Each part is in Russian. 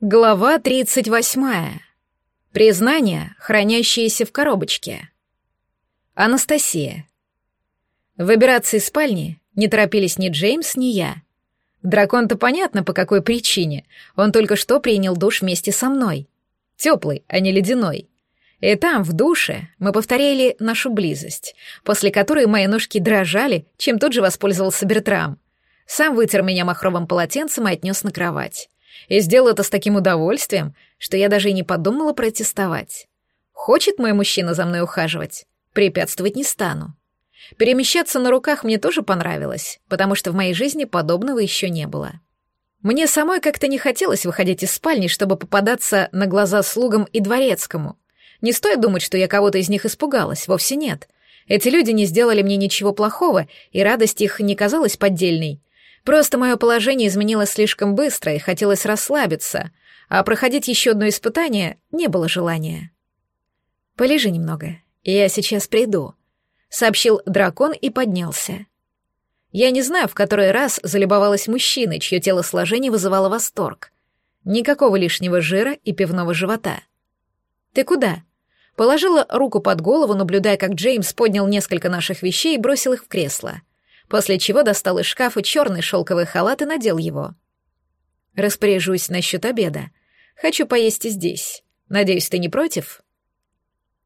Глава 38. Признание, хранящееся в коробочке. Анастасия. Выбираться из спальни не торопились ни Джеймс, ни я. Дракон-то понятно, по какой причине. Он только что принял душ вместе со мной. Теплый, а не ледяной. И там, в душе, мы повторяли нашу близость, после которой мои ножки дрожали, чем тут же воспользовался Бертрам. Сам вытер меня махровым полотенцем и отнес на кровать. И сделал это с таким удовольствием, что я даже и не подумала протестовать. Хочет мой мужчина за мной ухаживать? Препятствовать не стану. Перемещаться на руках мне тоже понравилось, потому что в моей жизни подобного еще не было. Мне самой как-то не хотелось выходить из спальни, чтобы попадаться на глаза слугам и дворецкому. Не стоит думать, что я кого-то из них испугалась, вовсе нет. Эти люди не сделали мне ничего плохого, и радость их не казалась поддельной. Просто мое положение изменилось слишком быстро, и хотелось расслабиться, а проходить еще одно испытание не было желания. «Полежи немного, я сейчас приду», — сообщил дракон и поднялся. Я не знаю, в который раз залюбовалась мужчина, чье телосложение вызывало восторг. Никакого лишнего жира и пивного живота. «Ты куда?» Положила руку под голову, наблюдая, как Джеймс поднял несколько наших вещей и бросил их в кресло после чего достал из шкафа черный шелковый халат и надел его. «Распоряжусь насчет обеда. Хочу поесть и здесь. Надеюсь, ты не против?»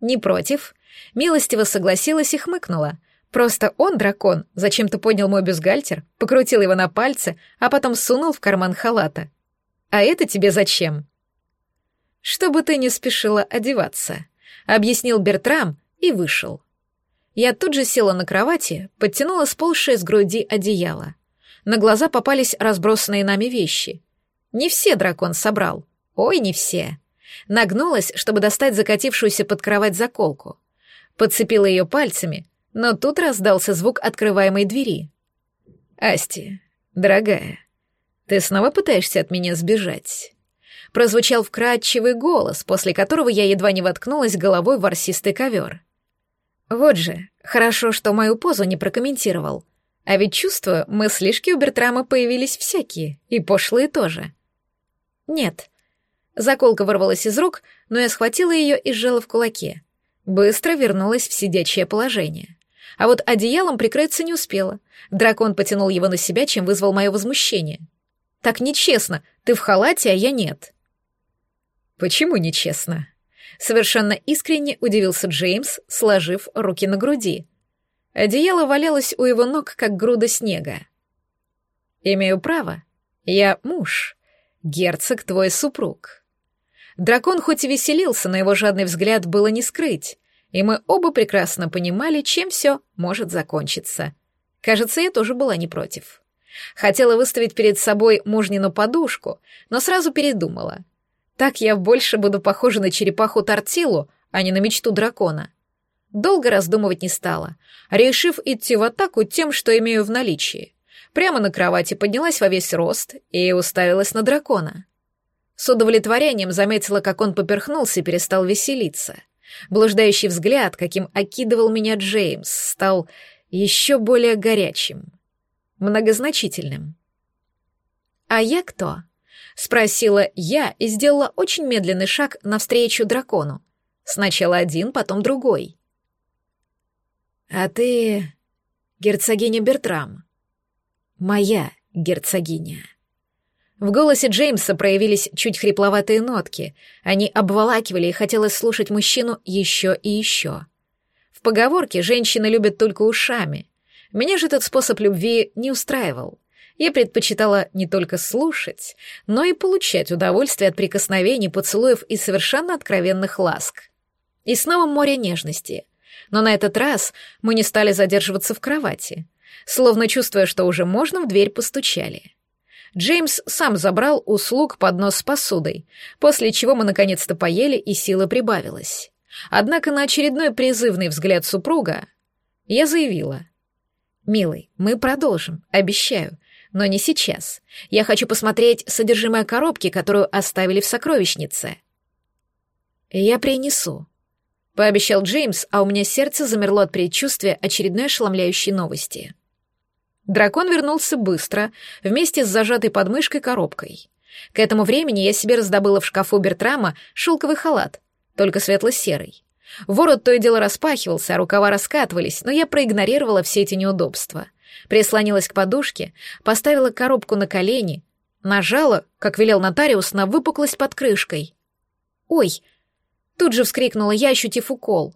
«Не против», Милостиво согласилась и хмыкнула. Просто он, дракон, зачем-то поднял мой бюстгальтер, покрутил его на пальце, а потом сунул в карман халата. «А это тебе зачем?» «Чтобы ты не спешила одеваться», — объяснил Бертрам и вышел. Я тут же села на кровати, подтянула сползшее с груди одеяло. На глаза попались разбросанные нами вещи. Не все дракон собрал. Ой, не все. Нагнулась, чтобы достать закатившуюся под кровать заколку. Подцепила ее пальцами, но тут раздался звук открываемой двери. «Асти, дорогая, ты снова пытаешься от меня сбежать?» Прозвучал вкрадчивый голос, после которого я едва не воткнулась головой в ворсистый ковер. Вот же, хорошо, что мою позу не прокомментировал. А ведь чувства, мыслишки у Бертрама появились всякие, и пошлые тоже. Нет. Заколка вырвалась из рук, но я схватила ее и сжала в кулаке. Быстро вернулась в сидячее положение. А вот одеялом прикрыться не успела. Дракон потянул его на себя, чем вызвал мое возмущение. «Так нечестно. Ты в халате, а я нет». «Почему нечестно?» Совершенно искренне удивился Джеймс, сложив руки на груди. Одеяло валялось у его ног, как груда снега. «Имею право. Я муж. Герцог твой супруг». Дракон хоть и веселился, но его жадный взгляд было не скрыть, и мы оба прекрасно понимали, чем все может закончиться. Кажется, я тоже была не против. Хотела выставить перед собой мужнину подушку, но сразу передумала. Так я больше буду похожа на черепаху Тортилу, а не на мечту дракона. Долго раздумывать не стала, решив идти в атаку тем, что имею в наличии. Прямо на кровати поднялась во весь рост и уставилась на дракона. С удовлетворением заметила, как он поперхнулся и перестал веселиться. Блуждающий взгляд, каким окидывал меня Джеймс, стал еще более горячим, многозначительным. «А я кто?» — спросила я и сделала очень медленный шаг навстречу дракону. Сначала один, потом другой. «А ты герцогиня Бертрам. Моя герцогиня». В голосе Джеймса проявились чуть хрипловатые нотки. Они обволакивали, и хотелось слушать мужчину еще и еще. В поговорке «женщины любят только ушами». Меня же этот способ любви не устраивал. Я предпочитала не только слушать, но и получать удовольствие от прикосновений, поцелуев и совершенно откровенных ласк. И снова море нежности. Но на этот раз мы не стали задерживаться в кровати, словно чувствуя, что уже можно, в дверь постучали. Джеймс сам забрал у слуг поднос с посудой, после чего мы наконец-то поели и сила прибавилась. Однако на очередной призывный взгляд супруга я заявила. «Милый, мы продолжим, обещаю но не сейчас. Я хочу посмотреть содержимое коробки, которую оставили в сокровищнице». «Я принесу», — пообещал Джеймс, а у меня сердце замерло от предчувствия очередной ошеломляющей новости. Дракон вернулся быстро, вместе с зажатой подмышкой коробкой. К этому времени я себе раздобыла в шкафу Бертрама шелковый халат, только светло-серый. Ворот то и дело распахивался, а рукава раскатывались, но я проигнорировала все эти неудобства прислонилась к подушке, поставила коробку на колени, нажала, как велел нотариус, на выпуклость под крышкой. «Ой!» Тут же вскрикнула я, ощутив укол.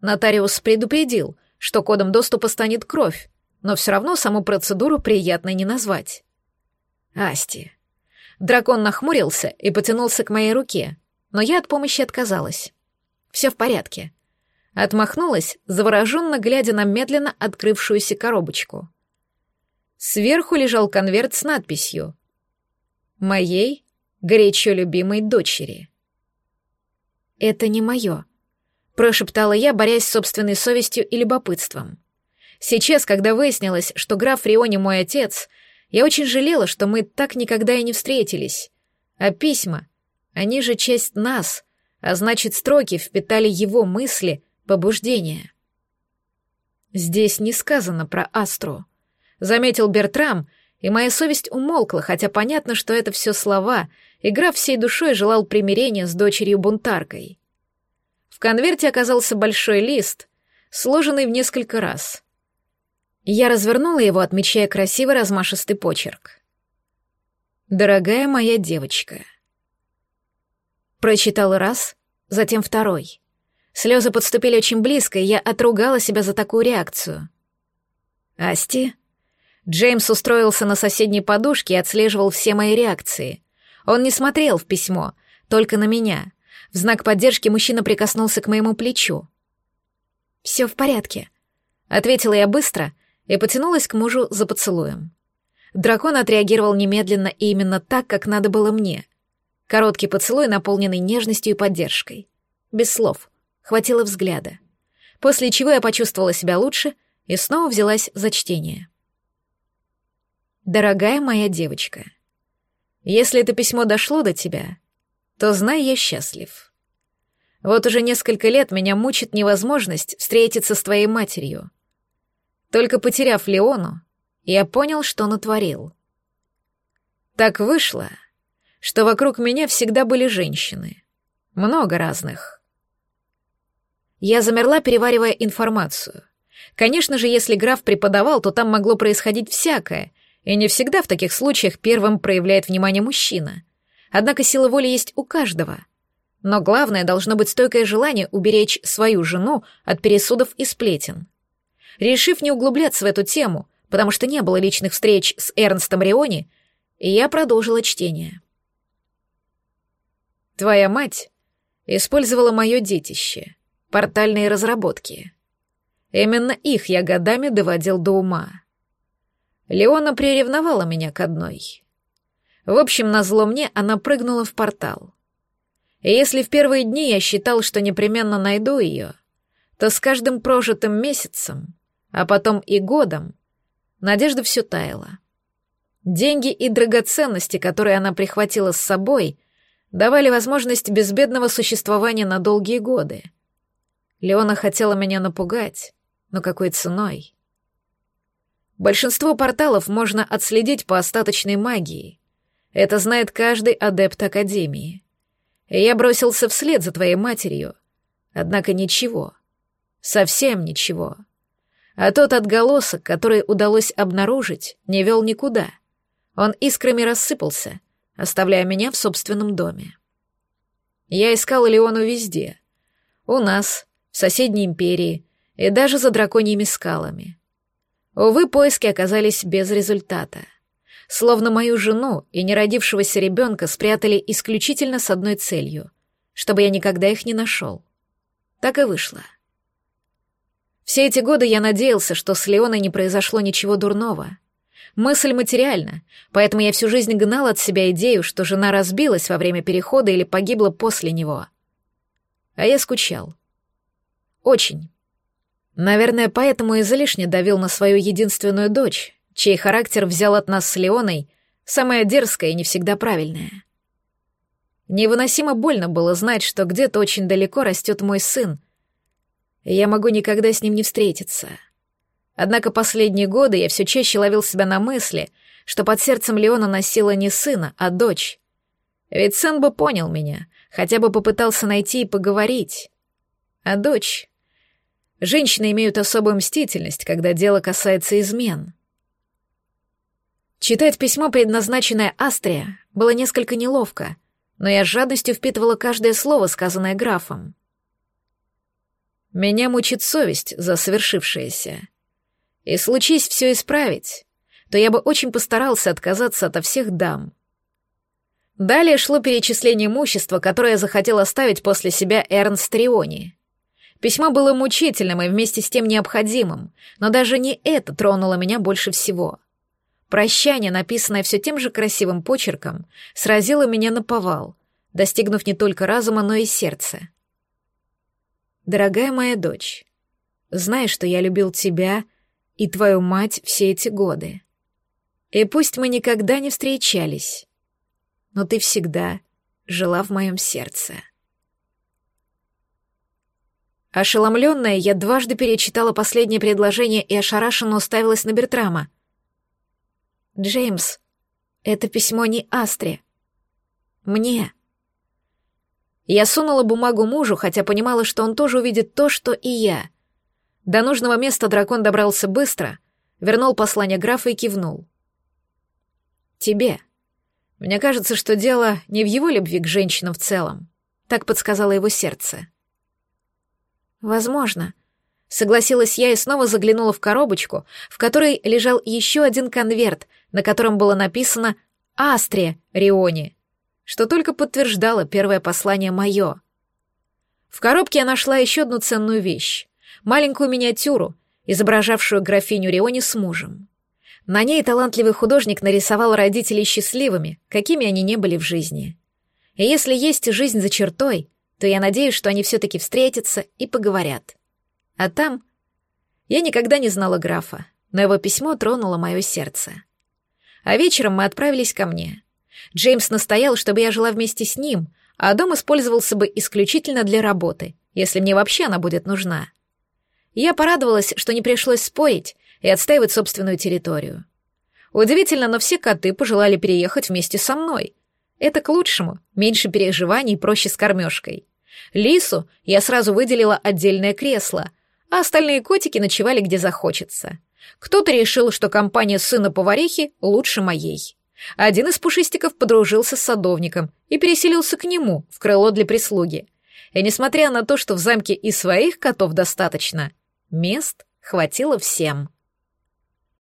Нотариус предупредил, что кодом доступа станет кровь, но все равно саму процедуру приятно не назвать. «Асти!» Дракон нахмурился и потянулся к моей руке, но я от помощи отказалась. «Все в порядке. Отмахнулась, завороженно глядя на медленно открывшуюся коробочку. Сверху лежал конверт с надписью «Моей горячо любимой дочери». «Это не мое», — прошептала я, борясь с собственной совестью и любопытством. Сейчас, когда выяснилось, что граф Риони мой отец, я очень жалела, что мы так никогда и не встретились. А письма, они же часть нас, а значит, строки впитали его мысли — побуждение. Здесь не сказано про Астру. Заметил Бертрам, и моя совесть умолкла, хотя понятно, что это все слова, игра всей душой желал примирения с дочерью-бунтаркой. В конверте оказался большой лист, сложенный в несколько раз. Я развернула его, отмечая красивый размашистый почерк. «Дорогая моя девочка». Прочитал раз, затем второй — Слезы подступили очень близко, и я отругала себя за такую реакцию. «Асти?» Джеймс устроился на соседней подушке и отслеживал все мои реакции. Он не смотрел в письмо, только на меня. В знак поддержки мужчина прикоснулся к моему плечу. «Все в порядке», — ответила я быстро и потянулась к мужу за поцелуем. Дракон отреагировал немедленно и именно так, как надо было мне. Короткий поцелуй, наполненный нежностью и поддержкой. Без слов. Хватило взгляда. После чего я почувствовала себя лучше и снова взялась за чтение. «Дорогая моя девочка, если это письмо дошло до тебя, то знай, я счастлив. Вот уже несколько лет меня мучит невозможность встретиться с твоей матерью. Только потеряв Леону, я понял, что натворил. Так вышло, что вокруг меня всегда были женщины. Много разных. Я замерла, переваривая информацию. Конечно же, если граф преподавал, то там могло происходить всякое, и не всегда в таких случаях первым проявляет внимание мужчина. Однако сила воли есть у каждого. Но главное должно быть стойкое желание уберечь свою жену от пересудов и сплетен. Решив не углубляться в эту тему, потому что не было личных встреч с Эрнстом Риони, я продолжила чтение. «Твоя мать использовала мое детище», портальные разработки. Именно их я годами доводил до ума. Леона приревновала меня к одной. В общем, назло мне она прыгнула в портал. И если в первые дни я считал, что непременно найду ее, то с каждым прожитым месяцем, а потом и годом, надежда все таяла. Деньги и драгоценности, которые она прихватила с собой, давали возможность безбедного существования на долгие годы — Леона хотела меня напугать, но какой ценой? Большинство порталов можно отследить по остаточной магии. Это знает каждый адепт Академии. И я бросился вслед за твоей матерью. Однако ничего. Совсем ничего. А тот отголосок, который удалось обнаружить, не вел никуда. Он искрами рассыпался, оставляя меня в собственном доме. Я искал Леону везде. У нас, соседней империи и даже за драконьими скалами. Увы, поиски оказались без результата. Словно мою жену и неродившегося ребенка спрятали исключительно с одной целью — чтобы я никогда их не нашел. Так и вышло. Все эти годы я надеялся, что с Леоной не произошло ничего дурного. Мысль материальна, поэтому я всю жизнь гнал от себя идею, что жена разбилась во время перехода или погибла после него. А я скучал. Очень. Наверное, поэтому и залишне давил на свою единственную дочь, чей характер взял от нас с Леоной, самая дерзкая и не всегда правильная. Невыносимо больно было знать, что где-то очень далеко растет мой сын. Я могу никогда с ним не встретиться. Однако последние годы я все чаще ловил себя на мысли, что под сердцем Леона носила не сына, а дочь. Ведь сын бы понял меня, хотя бы попытался найти и поговорить. А дочь... Женщины имеют особую мстительность, когда дело касается измен. Читать письмо, предназначенное Астрия, было несколько неловко, но я с жадностью впитывала каждое слово, сказанное графом. Меня мучит совесть за совершившееся. И случись все исправить, то я бы очень постарался отказаться ото всех дам. Далее шло перечисление имущества, которое захотел оставить после себя Эрнст Триони — Письмо было мучительным и вместе с тем необходимым, но даже не это тронуло меня больше всего. Прощание, написанное все тем же красивым почерком, сразило меня на повал, достигнув не только разума, но и сердца. «Дорогая моя дочь, знай, что я любил тебя и твою мать все эти годы. И пусть мы никогда не встречались, но ты всегда жила в моем сердце». Ошеломленная, я дважды перечитала последнее предложение и ошарашенно уставилась на Бертрама. «Джеймс, это письмо не Астре. Мне». Я сунула бумагу мужу, хотя понимала, что он тоже увидит то, что и я. До нужного места дракон добрался быстро, вернул послание графа и кивнул. «Тебе. Мне кажется, что дело не в его любви к женщинам в целом», — так подсказало его сердце. Возможно. Согласилась я и снова заглянула в коробочку, в которой лежал еще один конверт, на котором было написано Астре Риони», что только подтверждало первое послание мое. В коробке я нашла еще одну ценную вещь — маленькую миниатюру, изображавшую графиню Риони с мужем. На ней талантливый художник нарисовал родителей счастливыми, какими они не были в жизни. И если есть жизнь за чертой, то я надеюсь, что они все-таки встретятся и поговорят. А там... Я никогда не знала графа, но его письмо тронуло мое сердце. А вечером мы отправились ко мне. Джеймс настоял, чтобы я жила вместе с ним, а дом использовался бы исключительно для работы, если мне вообще она будет нужна. Я порадовалась, что не пришлось спорить и отстаивать собственную территорию. Удивительно, но все коты пожелали переехать вместе со мной. Это к лучшему, меньше переживаний и проще с кормежкой. Лису я сразу выделила отдельное кресло, а остальные котики ночевали где захочется. Кто-то решил, что компания сына поварихи лучше моей. Один из пушистиков подружился с садовником и переселился к нему в крыло для прислуги. И несмотря на то, что в замке и своих котов достаточно, мест хватило всем.